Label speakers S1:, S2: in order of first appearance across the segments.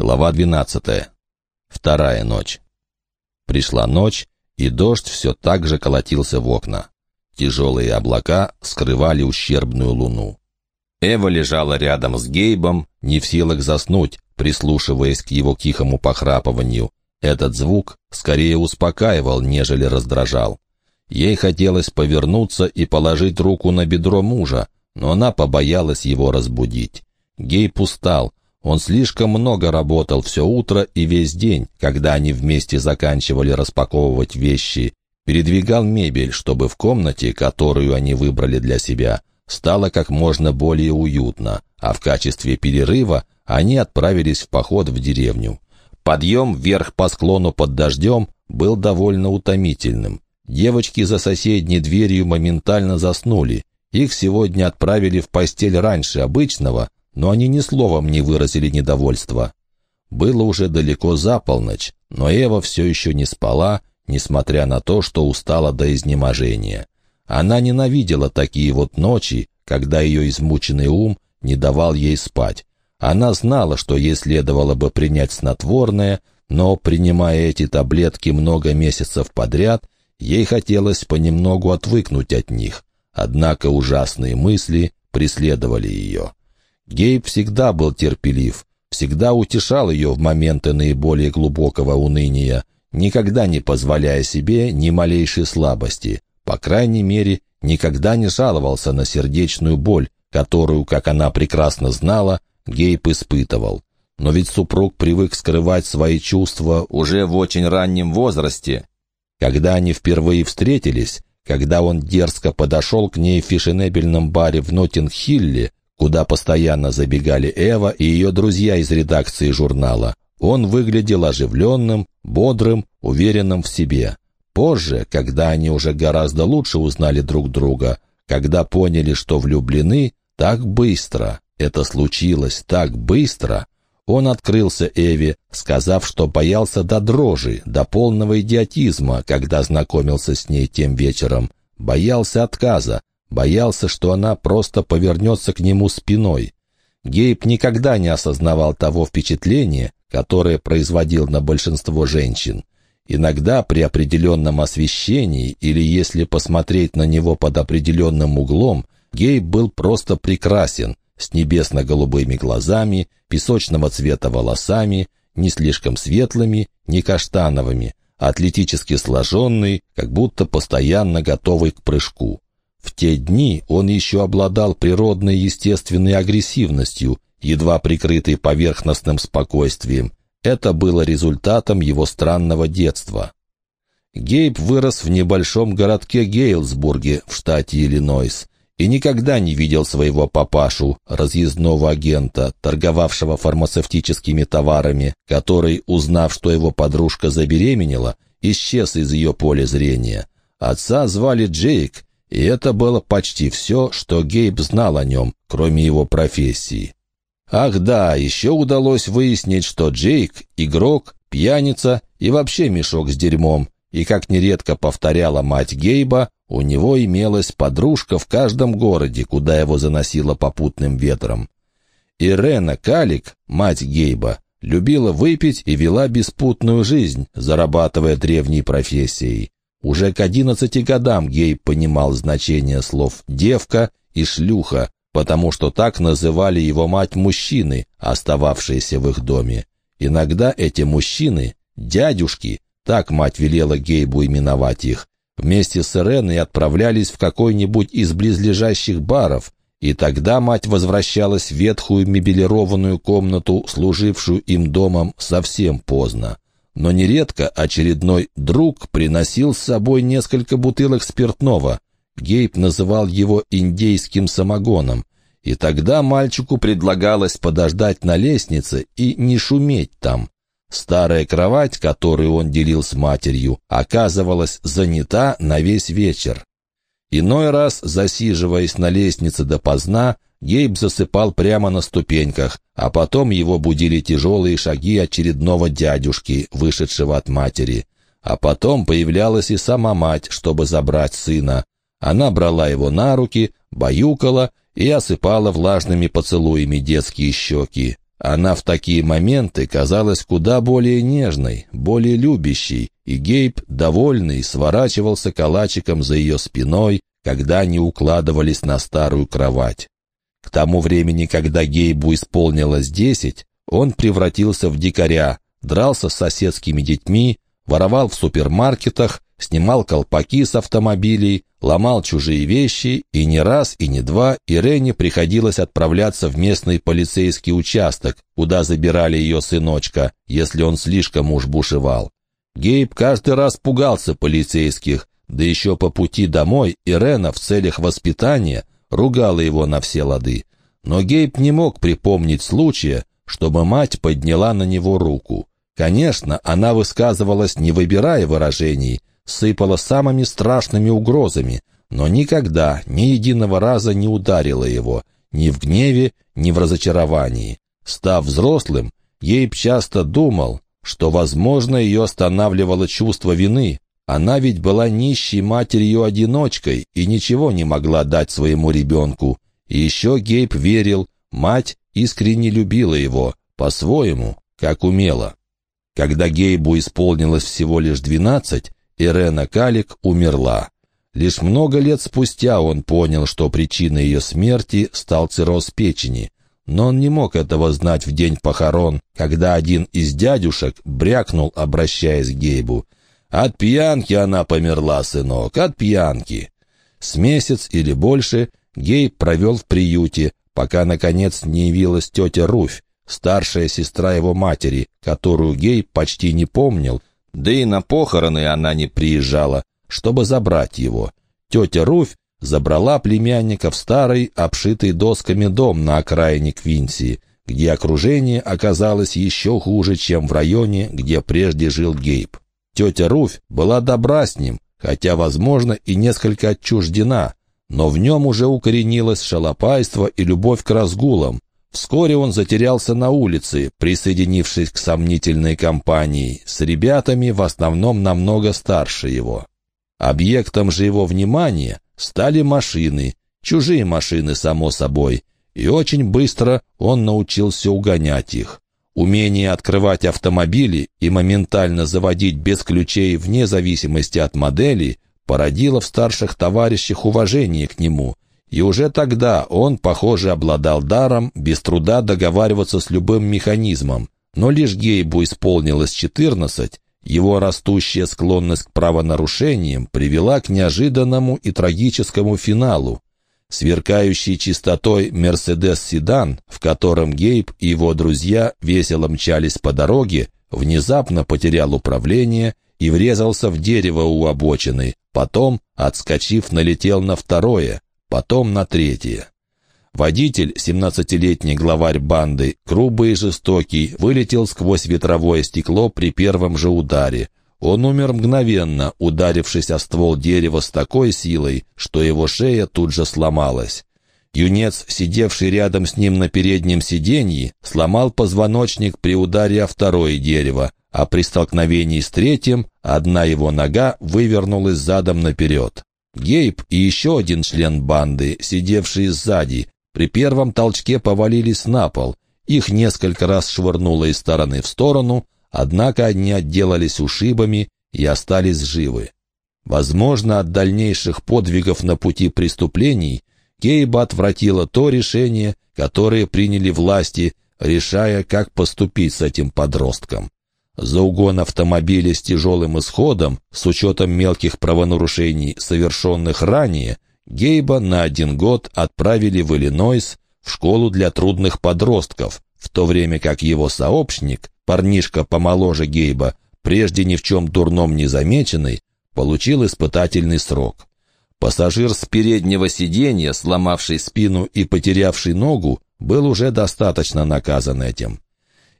S1: Глава 12. Вторая ночь. Пришла ночь, и дождь все так же колотился в окна. Тяжелые облака скрывали ущербную луну. Эва лежала рядом с Гейбом, не в силах заснуть, прислушиваясь к его тихому похрапыванию. Этот звук скорее успокаивал, нежели раздражал. Ей хотелось повернуться и положить руку на бедро мужа, но она побоялась его разбудить. Гейб устал, он слишком много работал все утро и весь день, когда они вместе заканчивали распаковывать вещи, передвигал мебель, чтобы в комнате, которую они выбрали для себя, стало как можно более уютно, а в качестве перерыва они отправились в поход в деревню. Подъем вверх по склону под дождем был довольно утомительным. Девочки за соседней дверью моментально заснули. Их сегодня отправили в постель раньше обычного, но они ни словом не выразили недовольства. Было уже далеко за полночь, но Эва все еще не спала, несмотря на то, что устала до изнеможения. Она ненавидела такие вот ночи, когда ее измученный ум не давал ей спать. Она знала, что ей следовало бы принять снотворное, но, принимая эти таблетки много месяцев подряд, ей хотелось понемногу отвыкнуть от них. Однако ужасные мысли преследовали ее. Гейб всегда был терпелив, всегда утешал ее в моменты наиболее глубокого уныния, никогда не позволяя себе ни малейшей слабости, по крайней мере, никогда не жаловался на сердечную боль, которую, как она прекрасно знала, Гейб испытывал. Но ведь супруг привык скрывать свои чувства уже в очень раннем возрасте. Когда они впервые встретились, когда он дерзко подошел к ней в фешенебельном баре в Ноттинг-Хилле, куда постоянно забегали Эва и ее друзья из редакции журнала. Он выглядел оживленным, бодрым, уверенным в себе. Позже, когда они уже гораздо лучше узнали друг друга, когда поняли, что влюблены, так быстро, это случилось так быстро, он открылся Эве, сказав, что боялся до дрожи, до полного идиотизма, когда знакомился с ней тем вечером, боялся отказа, Боялся, что она просто повернется к нему спиной. Гейб никогда не осознавал того впечатления, которое производил на большинство женщин. Иногда при определенном освещении или если посмотреть на него под определенным углом, Гейб был просто прекрасен, с небесно-голубыми глазами, песочного цвета волосами, не слишком светлыми, не каштановыми, атлетически сложенный, как будто постоянно готовый к прыжку. В те дни он еще обладал природной естественной агрессивностью, едва прикрытой поверхностным спокойствием. Это было результатом его странного детства. Гейб вырос в небольшом городке Гейлсбурге в штате Иллинойс и никогда не видел своего папашу, разъездного агента, торговавшего фармацевтическими товарами, который, узнав, что его подружка забеременела, исчез из ее поля зрения. Отца звали Джейк, и это было почти все, что Гейб знал о нем, кроме его профессии. Ах да, еще удалось выяснить, что Джейк — игрок, пьяница и вообще мешок с дерьмом, и, как нередко повторяла мать Гейба, у него имелась подружка в каждом городе, куда его заносило попутным ветром. Ирена Калик, мать Гейба, любила выпить и вела беспутную жизнь, зарабатывая древней профессией. Уже к одиннадцати годам Гей понимал значение слов «девка» и «шлюха», потому что так называли его мать мужчины, остававшиеся в их доме. Иногда эти мужчины — дядюшки, так мать велела Гейбу именовать их, вместе с Иреной отправлялись в какой-нибудь из близлежащих баров, и тогда мать возвращалась в ветхую мебелированную комнату, служившую им домом, совсем поздно но нередко очередной друг приносил с собой несколько бутылок спиртного. Гейб называл его индейским самогоном, и тогда мальчику предлагалось подождать на лестнице и не шуметь там. Старая кровать, которую он делил с матерью, оказывалась занята на весь вечер. Иной раз, засиживаясь на лестнице допоздна, Гейб засыпал прямо на ступеньках, а потом его будили тяжелые шаги очередного дядюшки, вышедшего от матери. А потом появлялась и сама мать, чтобы забрать сына. Она брала его на руки, баюкала и осыпала влажными поцелуями детские щеки. Она в такие моменты казалась куда более нежной, более любящей, и Гейб, довольный, сворачивался калачиком за ее спиной, когда они укладывались на старую кровать. К тому времени, когда Гейбу исполнилось десять, он превратился в дикаря, дрался с соседскими детьми, воровал в супермаркетах, снимал колпаки с автомобилей, ломал чужие вещи, и не раз, и не два Ирене приходилось отправляться в местный полицейский участок, куда забирали ее сыночка, если он слишком уж бушевал. Гейб каждый раз пугался полицейских, да еще по пути домой Ирена в целях воспитания ругала его на все лады. Но Гейб не мог припомнить случая, чтобы мать подняла на него руку. Конечно, она высказывалась, не выбирая выражений, сыпала самыми страшными угрозами, но никогда, ни единого раза не ударила его, ни в гневе, ни в разочаровании. Став взрослым, Гейб часто думал, что, возможно, ее останавливало чувство вины, она ведь была нищей матерью-одиночкой и ничего не могла дать своему ребенку. И еще Гейб верил, мать искренне любила его, по-своему, как умела. Когда Гейбу исполнилось всего лишь двенадцать, Ирена Калик умерла. Лишь много лет спустя он понял, что причиной ее смерти стал цирроз печени. Но он не мог этого знать в день похорон, когда один из дядюшек брякнул, обращаясь к Гейбу — от пьянки она померла, сынок, от пьянки. С месяц или больше Гей провел в приюте, пока, наконец, не явилась тетя Руфь, старшая сестра его матери, которую Гей почти не помнил, да и на похороны она не приезжала, чтобы забрать его. Тетя Руфь забрала племянника в старый, обшитый досками дом на окраине Квинсии, где окружение оказалось еще хуже, чем в районе, где прежде жил Гейб. Тетя Руфь была добра с ним, хотя, возможно, и несколько отчуждена, но в нем уже укоренилось шалопайство и любовь к разгулам. Вскоре он затерялся на улице, присоединившись к сомнительной компании, с ребятами в основном намного старше его. Объектом же его внимания стали машины, чужие машины, само собой, и очень быстро он научился угонять их. Умение открывать автомобили и моментально заводить без ключей вне зависимости от модели породило в старших товарищах уважение к нему, и уже тогда он, похоже, обладал даром без труда договариваться с любым механизмом. Но лишь Гейбу исполнилось 14, его растущая склонность к правонарушениям привела к неожиданному и трагическому финалу. Сверкающий чистотой «Мерседес-седан», в котором Гейб и его друзья весело мчались по дороге, внезапно потерял управление и врезался в дерево у обочины, потом, отскочив, налетел на второе, потом на третье. Водитель, семнадцатилетний главарь банды, грубый и жестокий, вылетел сквозь ветровое стекло при первом же ударе. Он умер мгновенно, ударившись о ствол дерева с такой силой, что его шея тут же сломалась. Юнец, сидевший рядом с ним на переднем сиденье, сломал позвоночник при ударе о второе дерево, а при столкновении с третьим одна его нога вывернулась задом наперед. Гейб и еще один член банды, сидевшие сзади, при первом толчке повалились на пол. Их несколько раз швырнуло из стороны в сторону, Однако они отделались ушибами и остались живы. Возможно, от дальнейших подвигов на пути преступлений Кейба отвратило то решение, которое приняли власти, решая, как поступить с этим подростком. За угон автомобиля с тяжелым исходом, с учетом мелких правонарушений, совершенных ранее, Гейба на один год отправили в Иллинойс в школу для трудных подростков, в то время как его сообщник, парнишка помоложе Гейба, прежде ни в чем дурном не замеченный, получил испытательный срок. Пассажир с переднего сиденья, сломавший спину и потерявший ногу, был уже достаточно наказан этим.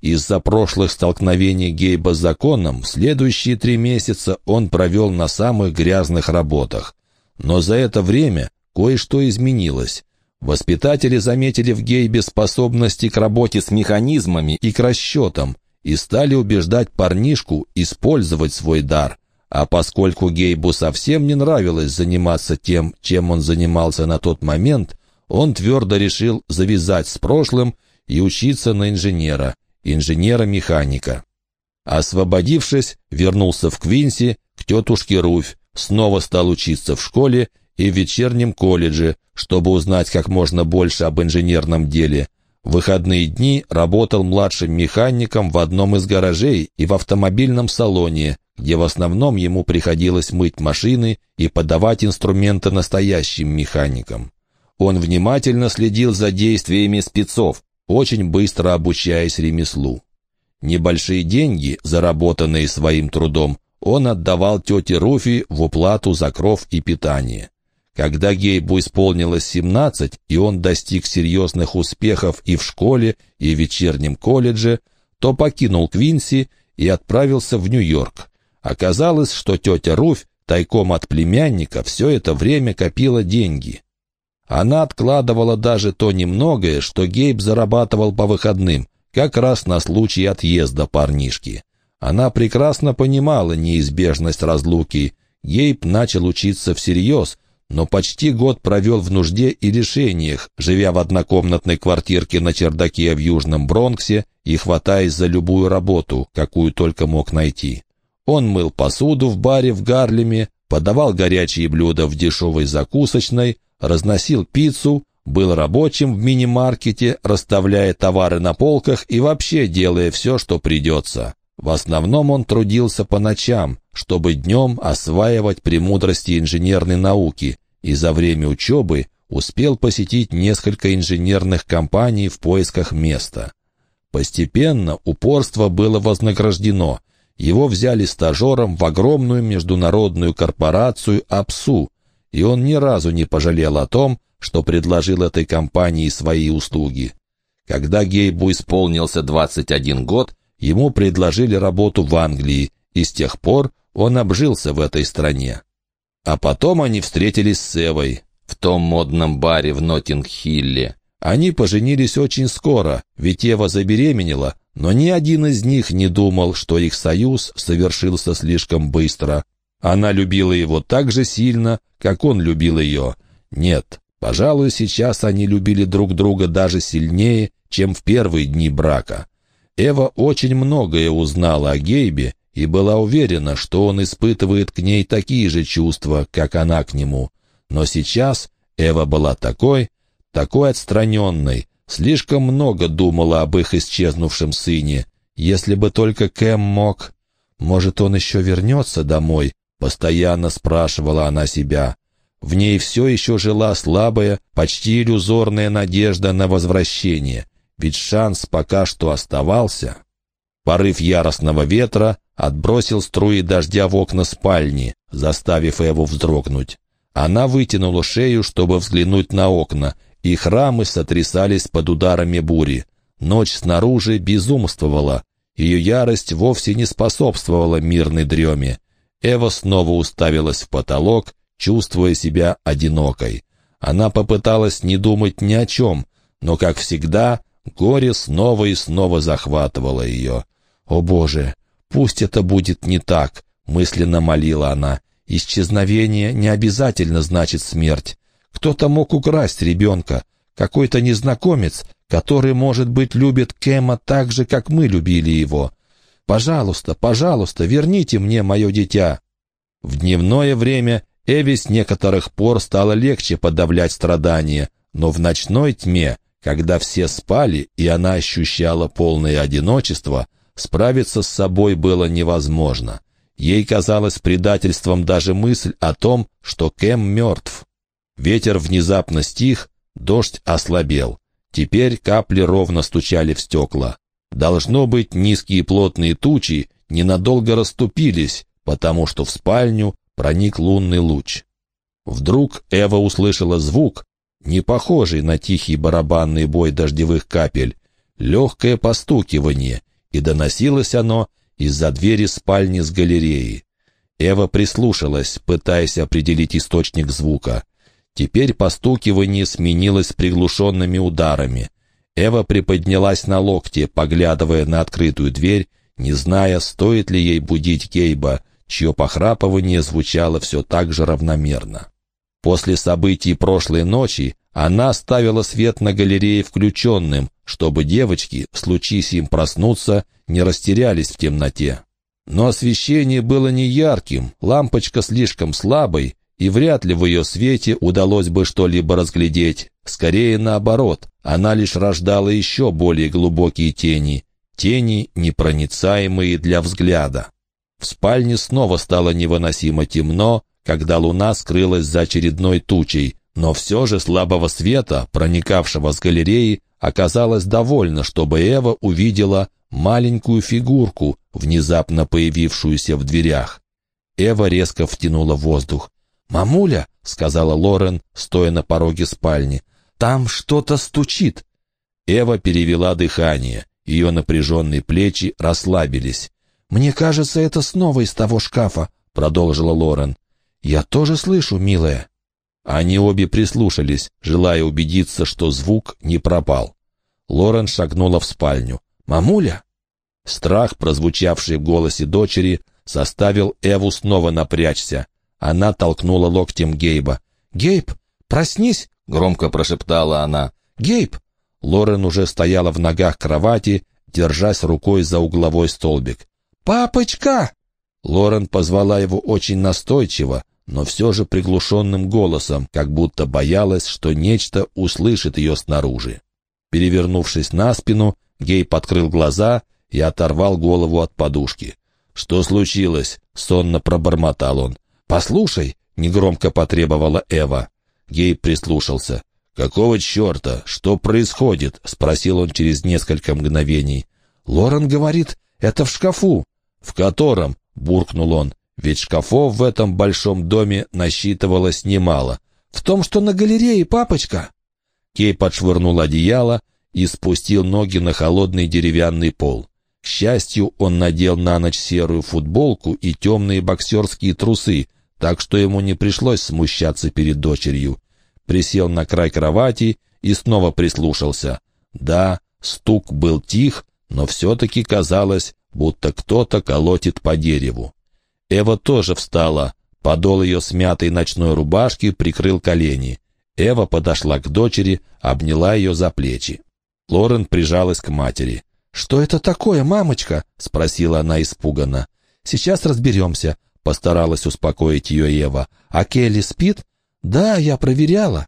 S1: Из-за прошлых столкновений Гейба с законом следующие три месяца он провел на самых грязных работах. Но за это время кое-что изменилось. Воспитатели заметили в Гейбе способности к работе с механизмами и к расчетам, и стали убеждать парнишку использовать свой дар. А поскольку Гейбу совсем не нравилось заниматься тем, чем он занимался на тот момент, он твердо решил завязать с прошлым и учиться на инженера, инженера-механика. Освободившись, вернулся в Квинси к тетушке Руфь, снова стал учиться в школе и в вечернем колледже, чтобы узнать как можно больше об инженерном деле. В выходные дни работал младшим механиком в одном из гаражей и в автомобильном салоне, где в основном ему приходилось мыть машины и подавать инструменты настоящим механикам. Он внимательно следил за действиями спецов, очень быстро обучаясь ремеслу. Небольшие деньги, заработанные своим трудом, он отдавал тете Руфи в уплату за кров и питание. Когда Гейбу исполнилось 17, и он достиг серьезных успехов и в школе, и в вечернем колледже, то покинул Квинси и отправился в Нью-Йорк. Оказалось, что тетя Руфь тайком от племянника все это время копила деньги. Она откладывала даже то немногое, что Гейб зарабатывал по выходным, как раз на случай отъезда парнишки. Она прекрасно понимала неизбежность разлуки. Гейб начал учиться всерьез, но почти год провел в нужде и лишениях, живя в однокомнатной квартирке на чердаке в Южном Бронксе и хватаясь за любую работу, какую только мог найти. Он мыл посуду в баре в Гарлеме, подавал горячие блюда в дешевой закусочной, разносил пиццу, был рабочим в мини-маркете, расставляя товары на полках и вообще делая все, что придется. В основном он трудился по ночам, чтобы днем осваивать премудрости инженерной науки, и за время учебы успел посетить несколько инженерных компаний в поисках места. Постепенно упорство было вознаграждено. Его взяли стажером в огромную международную корпорацию АПСУ, и он ни разу не пожалел о том, что предложил этой компании свои услуги. Когда Гейбу исполнился 21 год, ему предложили работу в Англии, и с тех пор он обжился в этой стране. А потом они встретились с Эвой в том модном баре в Ноттинг-Хилле. Они поженились очень скоро, ведь Ева забеременела, но ни один из них не думал, что их союз совершился слишком быстро. Она любила его так же сильно, как он любил ее. Нет, Пожалуй, сейчас они любили друг друга даже сильнее, чем в первые дни брака. Эва очень многое узнала о Гейбе и была уверена, что он испытывает к ней такие же чувства, как она к нему. Но сейчас Эва была такой, такой отстраненной, слишком много думала об их исчезнувшем сыне. Если бы только Кэм мог... Может, он еще вернется домой? Постоянно спрашивала она себя. В ней все еще жила слабая, почти иллюзорная надежда на возвращение, ведь шанс пока что оставался. Порыв яростного ветра отбросил струи дождя в окна спальни, заставив его вздрогнуть. Она вытянула шею, чтобы взглянуть на окна, и храмы сотрясались под ударами бури. Ночь снаружи безумствовала. Ее ярость вовсе не способствовала мирной дреме. Эва снова уставилась в потолок, чувствуя себя одинокой. Она попыталась не думать ни о чем, но, как всегда, горе снова и снова захватывало ее. «О, Боже, пусть это будет не так», — мысленно молила она. «Исчезновение не обязательно значит смерть. Кто-то мог украсть ребенка, какой-то незнакомец, который, может быть, любит Кэма так же, как мы любили его. Пожалуйста, пожалуйста, верните мне мое дитя». В дневное время Эви с некоторых пор стало легче подавлять страдания, но в ночной тьме, когда все спали и она ощущала полное одиночество, справиться с собой было невозможно. Ей казалось предательством даже мысль о том, что Кэм мертв. Ветер внезапно стих, дождь ослабел. Теперь капли ровно стучали в стекла. Должно быть, низкие плотные тучи ненадолго расступились, потому что в спальню проник лунный луч. Вдруг Эва услышала звук, не похожий на тихий барабанный бой дождевых капель, легкое постукивание, и доносилось оно из-за двери спальни с галереей. Эва прислушалась, пытаясь определить источник звука. Теперь постукивание сменилось приглушенными ударами. Эва приподнялась на локте, поглядывая на открытую дверь, не зная, стоит ли ей будить Гейба, чье похрапывание звучало все так же равномерно. После событий прошлой ночи Она ставила свет на галерее включенным, чтобы девочки, случись им проснуться, не растерялись в темноте. Но освещение было не ярким, лампочка слишком слабой, и вряд ли в ее свете удалось бы что-либо разглядеть. Скорее наоборот, она лишь рождала еще более глубокие тени, тени, непроницаемые для взгляда. В спальне снова стало невыносимо темно, когда луна скрылась за очередной тучей, но все же слабого света, проникавшего с галереи, оказалось довольно, чтобы Эва увидела маленькую фигурку, внезапно появившуюся в дверях. Эва резко втянула воздух. «Мамуля», — сказала Лорен, стоя на пороге спальни, — «там что-то стучит». Эва перевела дыхание. Ее напряженные плечи расслабились. «Мне кажется, это снова из того шкафа», — продолжила Лорен. «Я тоже слышу, милая». Они обе прислушались, желая убедиться, что звук не пропал. Лорен шагнула в спальню. «Мамуля?» Страх, прозвучавший в голосе дочери, заставил Эву снова напрячься. Она толкнула локтем Гейба. «Гейб, проснись!» — громко прошептала она. «Гейб!» Лорен уже стояла в ногах кровати, держась рукой за угловой столбик. «Папочка!» Лорен позвала его очень настойчиво, но все же приглушенным голосом, как будто боялась, что нечто услышит ее снаружи. Перевернувшись на спину, Гейб открыл глаза и оторвал голову от подушки. «Что случилось?» — сонно пробормотал он. «Послушай!» — негромко потребовала Эва. Гейб прислушался. «Какого черта? Что происходит?» — спросил он через несколько мгновений. «Лорен говорит, это в шкафу». «В котором?» — буркнул он. «Ведь шкафов в этом большом доме насчитывалось немало. В том, что на галерее, папочка!» Кей подшвырнул одеяло и спустил ноги на холодный деревянный пол. К счастью, он надел на ночь серую футболку и темные боксерские трусы, так что ему не пришлось смущаться перед дочерью. Присел на край кровати и снова прислушался. Да, стук был тих, но все-таки казалось, будто кто-то колотит по дереву. Эва тоже встала. Подол ее смятой ночной рубашки прикрыл колени. Эва подошла к дочери, обняла ее за плечи. Лорен прижалась к матери. «Что это такое, мамочка?» — спросила она испуганно. «Сейчас разберемся», — постаралась успокоить ее Ева. «А Келли спит?» «Да, я проверяла».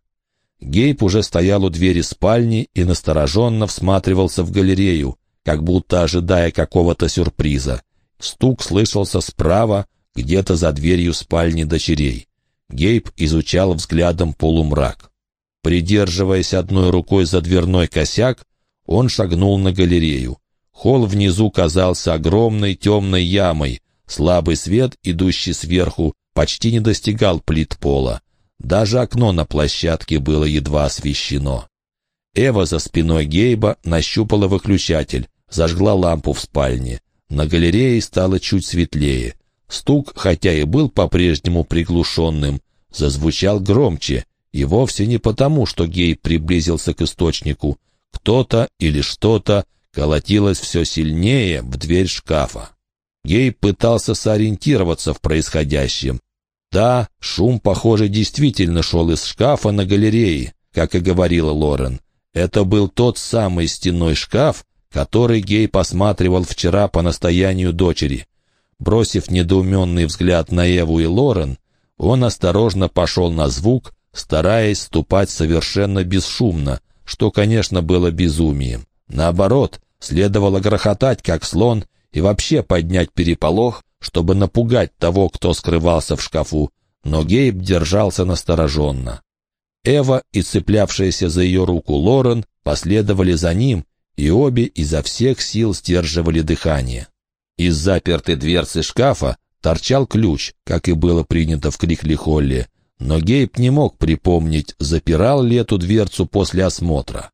S1: Гейб уже стоял у двери спальни и настороженно всматривался в галерею, как будто ожидая какого-то сюрприза. Стук слышался справа, где-то за дверью спальни дочерей. Гейб изучал взглядом полумрак. Придерживаясь одной рукой за дверной косяк, он шагнул на галерею. Холл внизу казался огромной темной ямой. Слабый свет, идущий сверху, почти не достигал плит пола. Даже окно на площадке было едва освещено. Эва за спиной Гейба нащупала выключатель, зажгла лампу в спальне. На галерее стало чуть светлее. Стук, хотя и был по-прежнему приглушенным, зазвучал громче, и вовсе не потому, что Гейб приблизился к источнику. Кто-то или что-то колотилось все сильнее в дверь шкафа. Гейб пытался сориентироваться в происходящем. Да, шум, похоже, действительно шел из шкафа на галерее, как и говорила Лорен. Это был тот самый стенной шкаф, который Гей посматривал вчера по настоянию дочери. Бросив недоуменный взгляд на Эву и Лорен, он осторожно пошел на звук, стараясь ступать совершенно бесшумно, что, конечно, было безумием. Наоборот, следовало грохотать, как слон, и вообще поднять переполох, чтобы напугать того, кто скрывался в шкафу, но Гейб держался настороженно. Эва и цеплявшаяся за ее руку Лорен последовали за ним, и обе изо всех сил сдерживали дыхание. Из запертой дверцы шкафа торчал ключ, как и было принято в Крикли-Холле, но Гейб не мог припомнить, запирал ли эту дверцу после осмотра.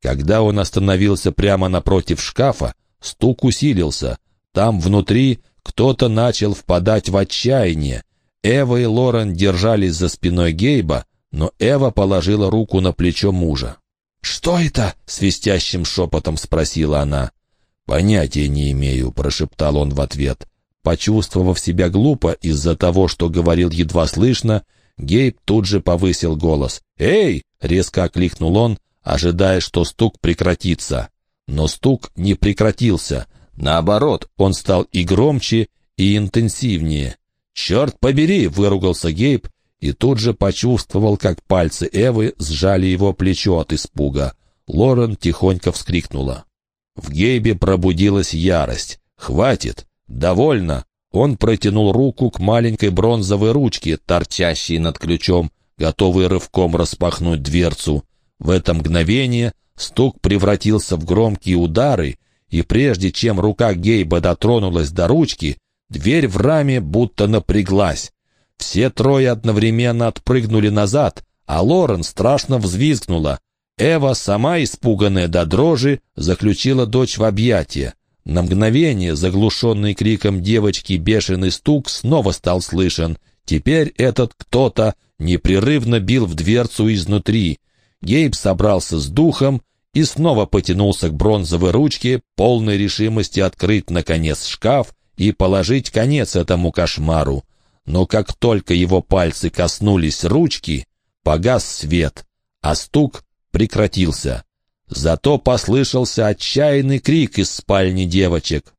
S1: Когда он остановился прямо напротив шкафа, стук усилился. Там внутри кто-то начал впадать в отчаяние. Эва и Лорен держались за спиной Гейба, но Эва положила руку на плечо мужа. «Что это?» — свистящим шепотом спросила она. «Понятия не имею», — прошептал он в ответ. Почувствовав себя глупо из-за того, что говорил едва слышно, Гейб тут же повысил голос. «Эй, — резко окликнул он, ожидая, что стук прекратится. Но стук не прекратился. Наоборот, он стал и громче, и интенсивнее. «Черт побери!» — выругался Гейб и тут же почувствовал, как пальцы Эвы сжали его плечо от испуга. Лорен тихонько вскрикнула. В Гейбе пробудилась ярость. «Хватит! Довольно!» Он протянул руку к маленькой бронзовой ручке, торчащей над ключом, готовый рывком распахнуть дверцу. В это мгновение стук превратился в громкие удары, и прежде чем рука Гейба дотронулась до ручки, дверь в раме будто напряглась. Все трое одновременно отпрыгнули назад, а Лорен страшно взвизгнула. Эва, сама испуганная до дрожи, заключила дочь в объятия. На мгновение, заглушенный криком девочки, бешеный стук снова стал слышен. Теперь этот кто-то непрерывно бил в дверцу изнутри. Гейб собрался с духом и снова потянулся к бронзовой ручке, полной решимости открыть, наконец, шкаф и положить конец этому кошмару но как только его пальцы коснулись ручки, погас свет, а стук прекратился. Зато послышался отчаянный крик из спальни девочек.